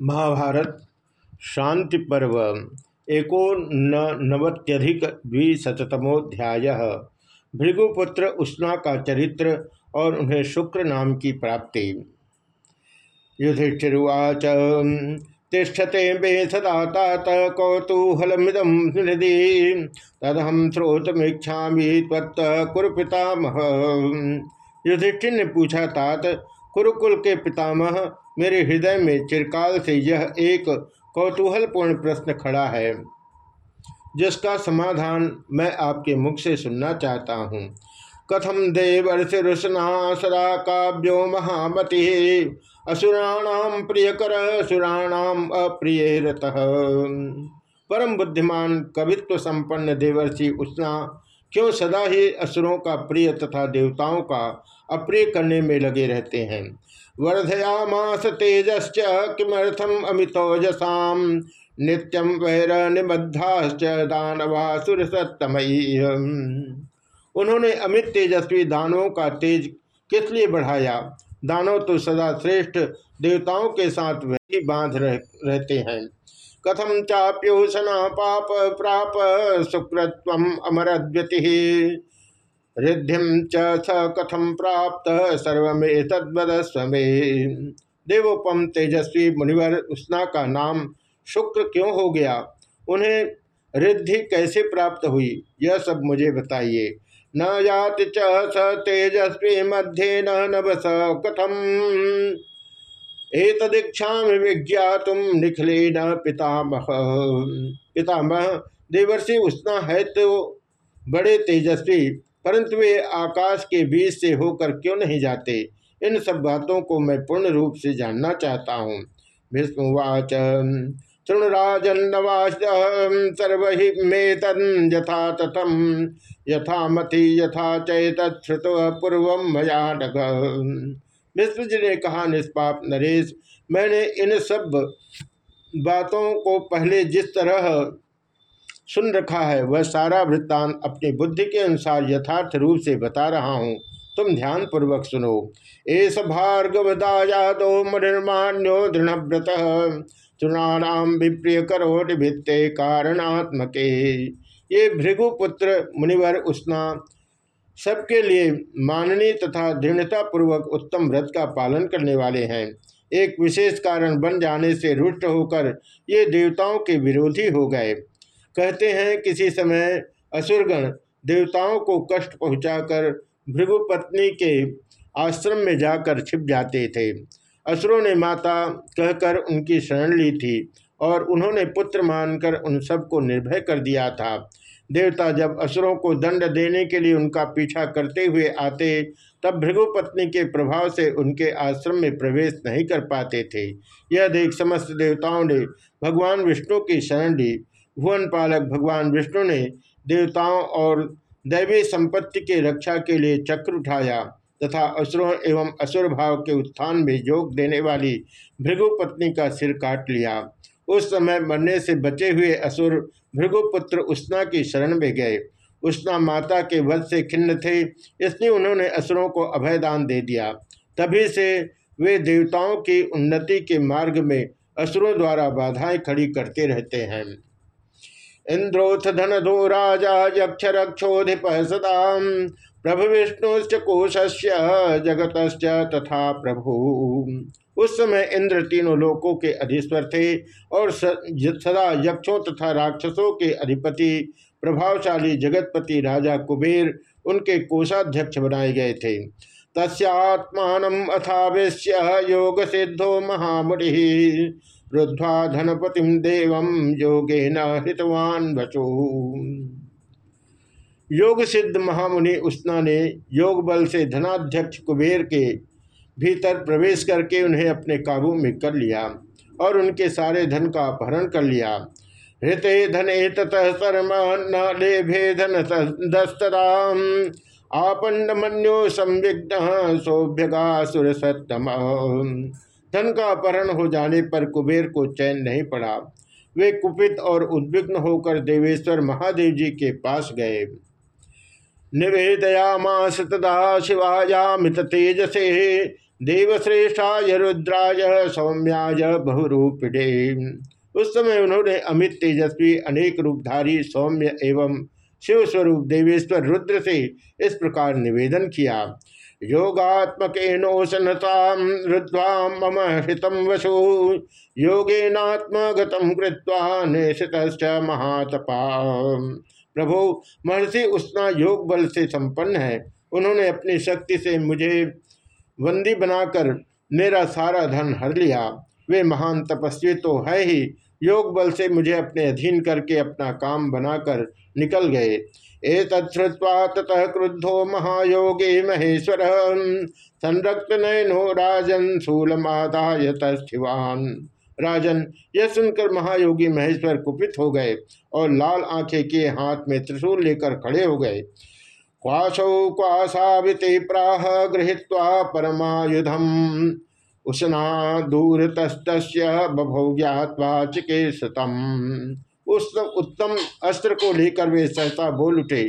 महाभारत, शांति पर्व एकोनवत्यधिक द्विशतमोध्याय भृगुपुत्र उष्णा का चरित्र और उन्हें शुक्र नाम की प्राप्ति। युधिष्ठिर्वाच तिष्ठते मे सदा तात कौतूहलमिदम हृदि तदहम श्रोतमीक्षा कुरुपितामह युधिष्ठिर ने पूछा, तात कुरुकुल के पितामह, मेरे हृदय में चिरकाल से यह एक कौतूहलपूर्ण प्रश्न खड़ा है, जिसका समाधान मैं आपके मुख से सुनना चाहता हूँ। कथम देवर्षिरुष्णा सदा काव्यो महामति असुराणाम प्रियकर असुराणाम अप्रिय रतः। परम बुद्धिमान, कवित्व संपन्न देवर्षि उष्णा क्यों सदा ही असुरों का प्रिय तथा देवताओं का अप्रिय करने में लगे रहते हैं? वर्धयामास तेजश्च किमर्थम अमितोजसा नित्यम वैर निबद्धाश्च दानवासुर सत्तमयी उन्होंने अमित तेजस्वी दानवों का तेज किस लिए बढ़ाया? दानव तो सदा श्रेष्ठ देवताओं के साथ वही बाँध रह, रहते हैं। कथम चाप्योषणा पाप प्राप सुकृत्व अमरद्यति। रिद्धिम च कथम प्राप्त सर्वे तद्वदस्वे देवोपम तेजस्वी मुनिवर उष्णा का नाम शुक्र क्यों हो गया? उन्हें रिद्धि कैसे प्राप्त हुई? यह सब मुझे बताइए। न याति च स तेजस्वी मध्य न नभस कथम। एक विज्ञा तुम निखले न पितामह। पितामह देवर्षि उष्णा है तो बड़े तेजस्वी, परंतु वे आकाश के बीच से होकर क्यों नहीं जाते? इन सब बातों को मैं पूर्ण रूप से जानना चाहता हूँ। भीष्मवाच तृणराजन्नवाच सर्वहि यथा तथम यथा मति यथा चैत श्रुत पूर्व मया जी ने कहा निष्पाप नरेश, मैंने इन सब बातों को पहले जिस तरह सुन रखा है, वह सारा वृत्तांत अपनी बुद्धि के अनुसार यथार्थ रूप से बता रहा हूँ। तुम ध्यान पूर्वक सुनो। एस भार्गवदायादो मनिर्माण्यो दृढ़व्रत चुनाम विप्रिय करोट भित्ते कारणात्मके। ये भृगुपुत्र मुनिवर उष्णा सबके लिए माननीय तथा दृढ़ता पूर्वक उत्तम व्रत का पालन करने वाले हैं। एक विशेष कारण बन जाने से रुष्ट होकर ये देवताओं के विरोधी हो गए। कहते हैं, किसी समय असुरगण देवताओं को कष्ट पहुंचाकर भृगुपत्नी के आश्रम में जाकर छिप जाते थे। असुरों ने माता कहकर उनकी शरण ली थी और उन्होंने पुत्र मानकर उन सबको निर्भय कर दिया था। देवता जब असुरों को दंड देने के लिए उनका पीछा करते हुए आते, तब भृगुपत्नी के प्रभाव से उनके आश्रम में प्रवेश नहीं कर पाते थे। यह देख समस्त देवताओं ने भगवान विष्णु की शरण ली। भुवन पालक भगवान विष्णु ने देवताओं और दैवी संपत्ति के रक्षा के लिए चक्र उठाया तथा असुरों एवं असुर भाव के उत्थान में योग देने वाली भृगुपत्नी का सिर काट लिया। उस समय मरने से बचे हुए असुर भृगुपुत्र उष्णा की शरण में गए। उष्णा माता के वध से खिन्न थे, इसलिए उन्होंने असुरों को अभयदान दे दिया। तभी से वे देवताओं की उन्नति के मार्ग में असुरों द्वारा बाधाएँ खड़ी करते रहते हैं। इंद्रोथ धन दो राजा यक्ष रक्षोधिप सदा प्रभु विष्णुश्च कोशस्य जगत तथा प्रभु। उस समय इंद्र तीनों लोकों के अधीश्वर थे और सदा यक्षों तथा राक्षसों के अधिपति, प्रभावशाली जगतपति राजा कुबेर उनके कोषाध्यक्ष बनाए गए थे। तस्मान अथावेश्य योग सिद्धो महामुनि रुद्वा धनपतिम देवम योगे न योग सिद्ध महामुनि उष्णा ने योग बल से धनाध्यक्ष कुबेर के भीतर प्रवेश करके उन्हें अपने काबू में कर लिया और उनके सारे धन का अपहरण कर लिया। हृते धने ततः न लेभे धन दस्तराम आपन्न मन्यो संविघ्न सौभ्यगा सुर सत्तम धन का अपहरण हो जाने पर कुबेर को चैन नहीं पड़ा। वे कुपित और उद्विग्न होकर देवेश्वर महादेव जी के पास गए। निवेदयामास तदा शिवायामित तेजसे। देवश्रेष्ठाय रुद्राय सौम्याय बहुरूपिणे। उस समय उन्होंने अमित तेजस्वी, अनेक रूपधारी, सौम्य एवं शिव स्वरूप देवेश्वर रुद्र से इस प्रकार निवेदन किया। योगात्मक रुद्वा मम हितम वसु। योगेनात्मगतम कृत्वा निशित महातपा। प्रभु महर्षि उष्णा योग बल से संपन्न है। उन्होंने अपनी शक्ति से मुझे बंदी बनाकर मेरा सारा धन हर लिया। वे महान तपस्वी तो है ही। योग बल से मुझे अपने अधीन करके अपना काम बनाकर निकल गए। एतत्वा ततः क्रुद्धो महायोगे महेश्वर। संरक्त नयनो राजन शूलमादाय तस्थिवान। राजन, यह सुनकर महायोगी महेश्वर कुपित हो गए और लाल आँखें के हाथ में त्रिशूल लेकर खड़े हो गए। क्वाशौ क्वासाविते प्राह गृहीत्वा परमायुधम। उष्णा दूर तस्त बभौ ज्ञावा उस उत्तम अस्त्र को लेकर वे सहसा बोल उठे,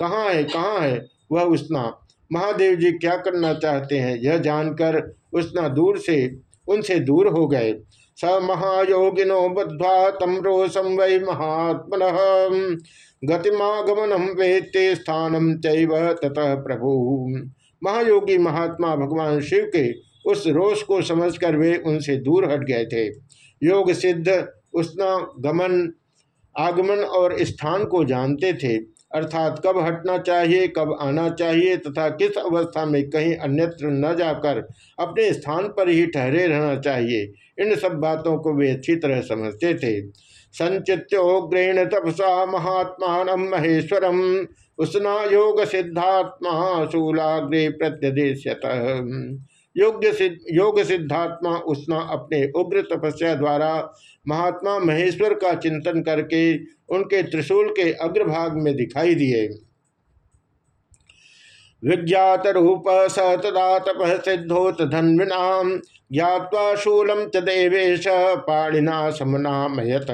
कहाँ है कहाँ है वह उष्णा? महादेव जी क्या करना चाहते हैं? यह जानकर उष्णा दूर से, उनसे दूर हो गए। स महायोगिनो बुद्ध्वा तम रोषम वै महात्मन। गतिमागमनम वेत्ते स्थानम चैव ततः प्रभु। महायोगी महात्मा भगवान शिव के उस रोष को समझकर वे उनसे दूर हट गए थे। योग सिद्ध उष्णा गमन, आगमन और स्थान को जानते थे। अर्थात कब हटना चाहिए, कब आना चाहिए तथा किस अवस्था में कहीं अन्यत्र न जाकर अपने स्थान पर ही ठहरे रहना चाहिए। इन सब बातों को वे अच्छी तरह समझते थे। संचित्योग्रेण तपसा महात्मा महेश्वरम उष्णा योग सिद्धात्मा शूलाग्रे प्रत्यदेश्यत। योग्य सिद्ध योग सिद्धात्मा उष्णा अपने उग्र तपस्या द्वारा महात्मा महेश्वर का चिंतन करके उनके त्रिशूल के अग्रभाग में दिखाई दिए। विज्ञात रूप स तदा तप सिद्धोत धन्विनाम ज्ञावा शूलम च देवेश पाणिना समनामयत।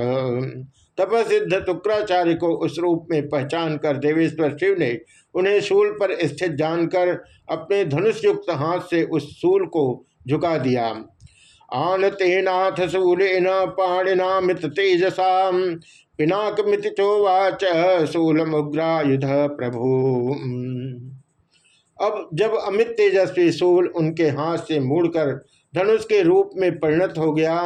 तपसिद्ध टुक्राचार्य को उस रूप में पहचान कर देवेश्वर शिव ने उन्हें शूल पर स्थित जानकर अपने धनुष युक्त हाथ से उस शूल को झुका दिया। आन तेनाथ शूलेन पाणिना मित तेजसा पिनाक मित चोवाच शूलमुग्रायुध प्रभु। अब जब अमित तेजस्वी शूल उनके हाथ से मुड़कर धनुष के रूप में परिणत हो गया।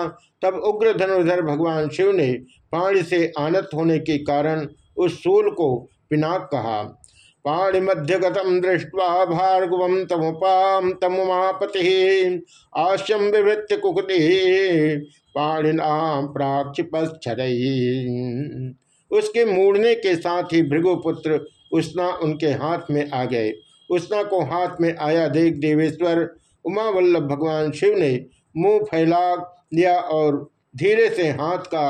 तब उग्र धनुधर भगवान शिव ने पाणी से आनत होने के कारण उस शूल को पिनाक कहा। पाणी मध्यगतम दृष्टवा भार्गव तमुपाम तमुमापति आश्यम विवृत्त कुकुति, पाणिना प्राक्षिपक्षर उसके मूड़ने के साथ ही भृगुपुत्र उष्णा उनके हाथ में आ गए। उष्णा को हाथ में आया देख देवेश्वर उमा वल्लभ भगवान शिव ने मुँह फैला लिया और धीरे से हाथ का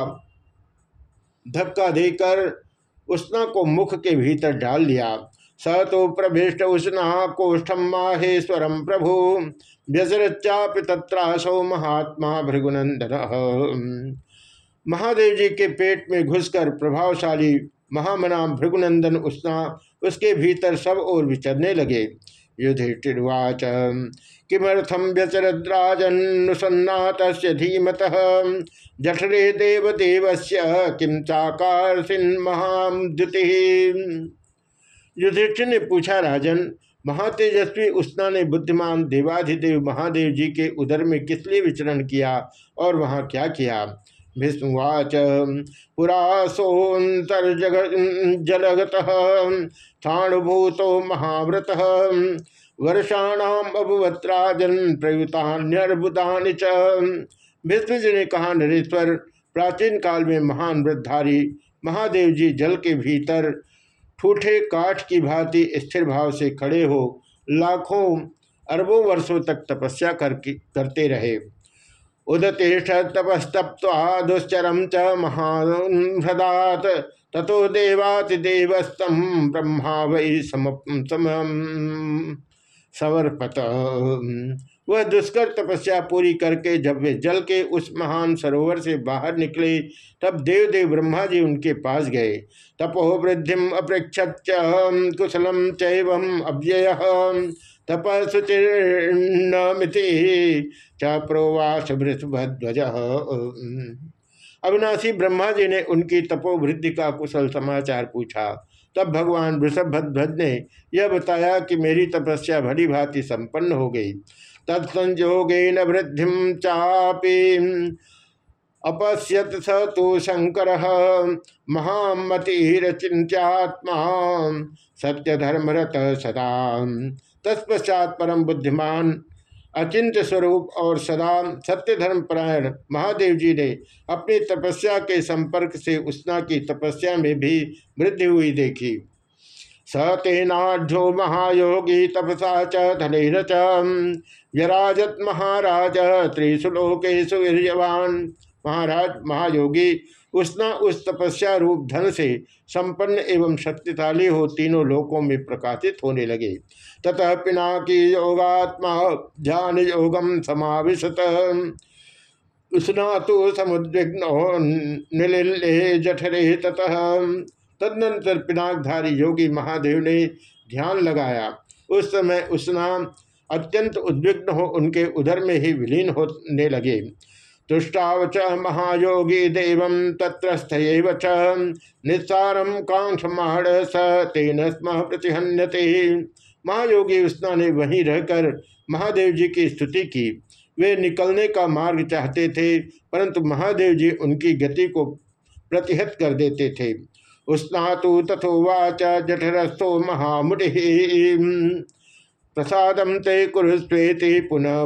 धक्का देकर उष्णा को मुख के भीतर डाल लिया स तो प्रभीष्ट उष्णा कोष्ठम माहेश्वरम प्रभु। व्यसरचापि तत्रासो महात्मा भृगुनंदन महादेव जी के पेट में घुसकर प्रभावशाली महामना भृगुनंदन उष्णा उसके भीतर सब और विचरने लगे। युधिष्ठिर्वाच किमर्थम व्यचरद्राजन्नुसन्नात धीमत? जठरे देवदेव किम चाकार महाद्युति युधिष्ठिर ने पूछा, राजन, महातेजस्वी उष्णा ने बुद्धिमान देवाधिदेव महादेव जी के उदर में किस लिए विचरण किया और वहाँ क्या किया? भीष्मवाच पुरा सोन्तर्जग जलगत स्थाणुभूतो महाव्रत। वर्षाणाम अभुवत्राजन प्रयुतान्यर्बुदानि च। भीष्म जी ने कहा, नरेश्वर, प्राचीन काल में महान वृद्धारी महादेव जी जल के भीतर ठूठे काठ की भांति स्थिर भाव से खड़े हो, लाखों अरबों वर्षों तक तपस्या कर करते रहे। उदतिष्ठ तपस्तप्वा दुश्चरम च महादात तथो देवातिदेवस्तम ब्रह्मा वै सम, सम सवर्पत वह दुष्कर तपस्या पूरी करके जब वे जल के उस महान सरोवर से बाहर निकले तब देव देव ब्रह्मा जी उनके पास गए। तपो वृद्धि अपृक्षत कुशलम चैवम अव्यय। तपस्ुचिर्नमिति च प्रोवास वृषभध्वज अविनाशी ब्रह्मा जी ने उनकी तपोवृद्धि का कुशल समाचार पूछा। तब भगवान वृषभध्वज ने यह बताया कि मेरी तपस्या भली भांति संपन्न हो गई। तत्संजोगे न वृद्धि चापी अपश्यत स तो शंकर महामतिरचिंत्यात्मा सत्य धर्मरत सदा। तत्पश्चात परम बुद्धिमान अचिंत स्वरूप और सदा सत्य धर्म परायण महादेव जी ने अपनी तपस्या के संपर्क से उष्णा की तपस्या में भी वृद्धि हुई देखी। स तेनाढ़ो महायोगी तपसा च धन च महाराज त्रिशुलोकेशु महाराज, महायोगी उसना उस तपस्या रूप धन से संपन्न एवं शक्तिशाली हो तीनों लोकों में प्रकाशित होने लगे। ततः पिनाकी योगात्मा ध्यान योगम समाविशत उसना तो समुद्विग्न निले जठरे ततः। तदनंतर पिनाकधारी योगी महादेव ने ध्यान लगाया। उस समय उसना अत्यंत उद्विग्न हो, उनके उधर में ही विलीन होने लगे। तुष्टाव महायोगी देव तत्रस्थ निस्सारम कांक्षमाण स तेन स्म प्रतिहन्यते। महायोगी उष्णा ने वहीं रहकर महादेव जी की स्तुति की। वे निकलने का मार्ग चाहते थे, परंतु महादेव जी उनकी गति को प्रतिहत कर देते थे। उष्णा तो तथोवाच जठरस्थो महामुनि प्रसादम ते कुरुस्वेति पुनः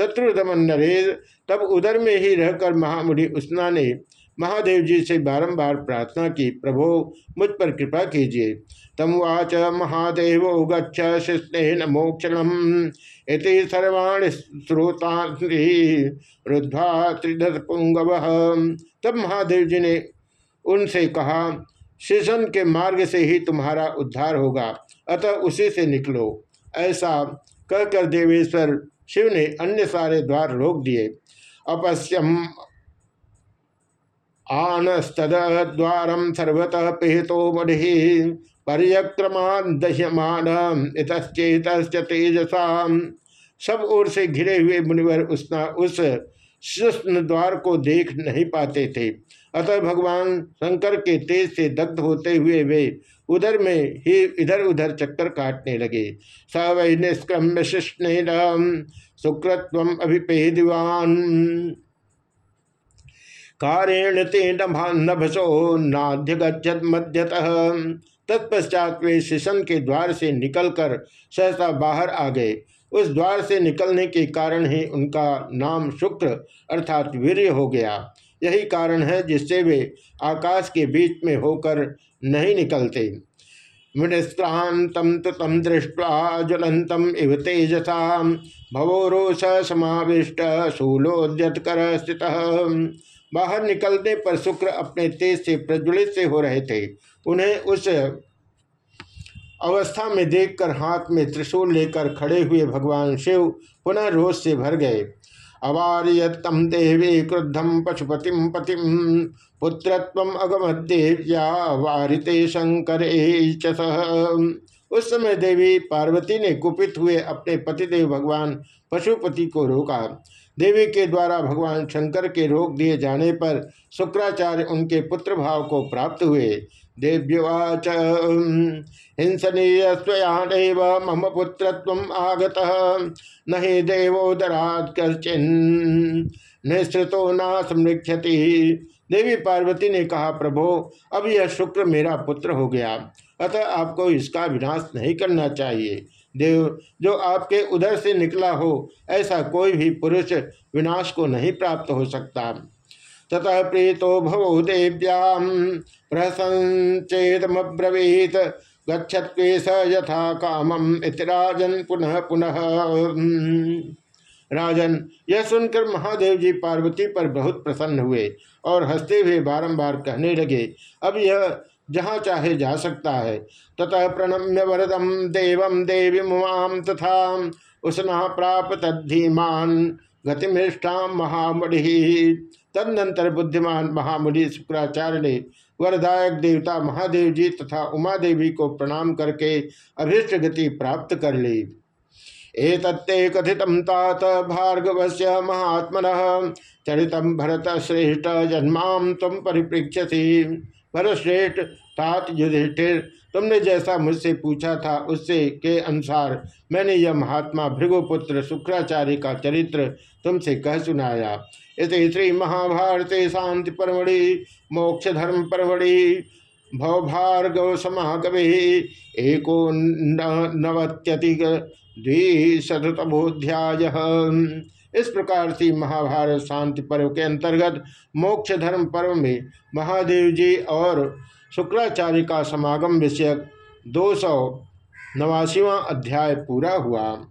पुनर्लिंदम शत्रुदमन नरेश तब उधर में ही रहकर महामुनि उष्णा ने महादेव जी से बारंबार प्रार्थना की, प्रभो, मुझ पर कृपा कीजिए। तम वाच महादेव गच्छ शिस्न मोक्षणम। इति सर्वाण श्रोता रुद्धा त्रिदत पुंगव तब महादेव जी ने उनसे कहा, शिशन के मार्ग से ही तुम्हारा उद्धार होगा। अतः उसी से निकलो। ऐसा कहकर देवेश्वर शिव ने अन्य सारे द्वार रोक दिए। अपश्यम आनस्तद द्वार सर्वतः पिहितो मढ़ि पर्यक्रमान दह्यमान इतचेत तेजसा सब ओर से घिरे हुए मुनिवर उसना उस कृष्ण द्वार को देख नहीं पाते थे। अतः भगवान शंकर के तेज से दग्ध होते हुए वे उधर में ही इधर उधर चक्कर काटने लगे। स वै निष्क्रम्य शिष्ण सुकृत्व अभिपेदिवान। कारेण ते नभसो नाध्य गच्छत मध्यतः। तत्पश्चात वे शिशन के द्वार से निकलकर सहसा बाहर आ गए। उस द्वार से निकलने के कारण ही उनका नाम शुक्र अर्थात वीर्य हो गया। यही कारण है जिससे वे आकाश के बीच में होकर नहीं निकलते। मुनिस्त्रांतम तम दृष्टवा ज्वलंतम इव तेजसा भवोरोष समाविष्ट शूलोद्यत कर स्थित। बाहर निकलने पर शुक्र अपने तेज से प्रज्वलित से हो रहे थे। उन्हें उस अवस्था में देखकर हाथ में त्रिशूल लेकर खड़े हुए भगवान शिव पुनः रोष से भर गए। अवार्यतम देवी क्रुद्धम पशुपतिम पतिम। पुत्रत्व अगमदेव्या वारिते शंकर उस समय देवी पार्वती ने कुपित हुए अपने पतिदेव भगवान पशुपति को रोका। देवी के द्वारा भगवान शंकर के रोक दिए जाने पर शुक्राचार्य उनके पुत्र भाव को प्राप्त हुए। देव्यवाच हिंसनीय मम पुत्र आगत। न ही देवोदरात कश्चिन निश्रितो न समृक्षति देवी पार्वती ने कहा, प्रभो, अब यह शुक्र मेरा पुत्र हो गया। अतः आपको इसका विनाश नहीं करना चाहिए। देव, जो आपके उधर से निकला हो, ऐसा कोई भी पुरुष विनाश को नहीं प्राप्त हो सकता। ततः प्रीतो भवो देव्याम प्रसंचेदमब्रवीत गच्छत्वे यथा कामम इतराजन पुनः पुनः। राजन, यह सुनकर महादेव जी पार्वती पर बहुत प्रसन्न हुए और हँसते हुए बारंबार कहने लगे, अब यह जहाँ चाहे जा सकता है। ततः प्रणम्य वरदम देवम देवी मुआम तथा उसना प्राप तद्धीमान गतिमिष्ठा महामढ़ि तदनंतर बुद्धिमान महामुनि शुक्राचार्य ने वरदायक देवता महादेव जी तथा उमा देवी को प्रणाम करके अभीष्ट गति प्राप्त कर ली। एतत्ते कथित तात भार्गव से महात्मन। चरित भरत श्रेष्ठ जन्माम तम परिप्रेक्ष्यसी। भरत श्रेष्ठ तात युधिष्ठिर, तुमने जैसा मुझसे पूछा था उससे के अनुसार मैंने यह महात्मा भृगुपुत्र शुक्राचार्य का चरित्र तुमसे कह सुनाया। इस श्री महाभारते शांति परमढ़ि मोक्ष धर्म परमढ़ि। भवभार्गव समागमे, एको नवत्यति द्विशतमोध्याय इस प्रकार से महाभारत शांति पर्व के अंतर्गत मोक्ष धर्म पर्व में महादेव जी और शुक्राचार्य का समागम विषयक दो सौ नवासीवा अध्याय पूरा हुआ।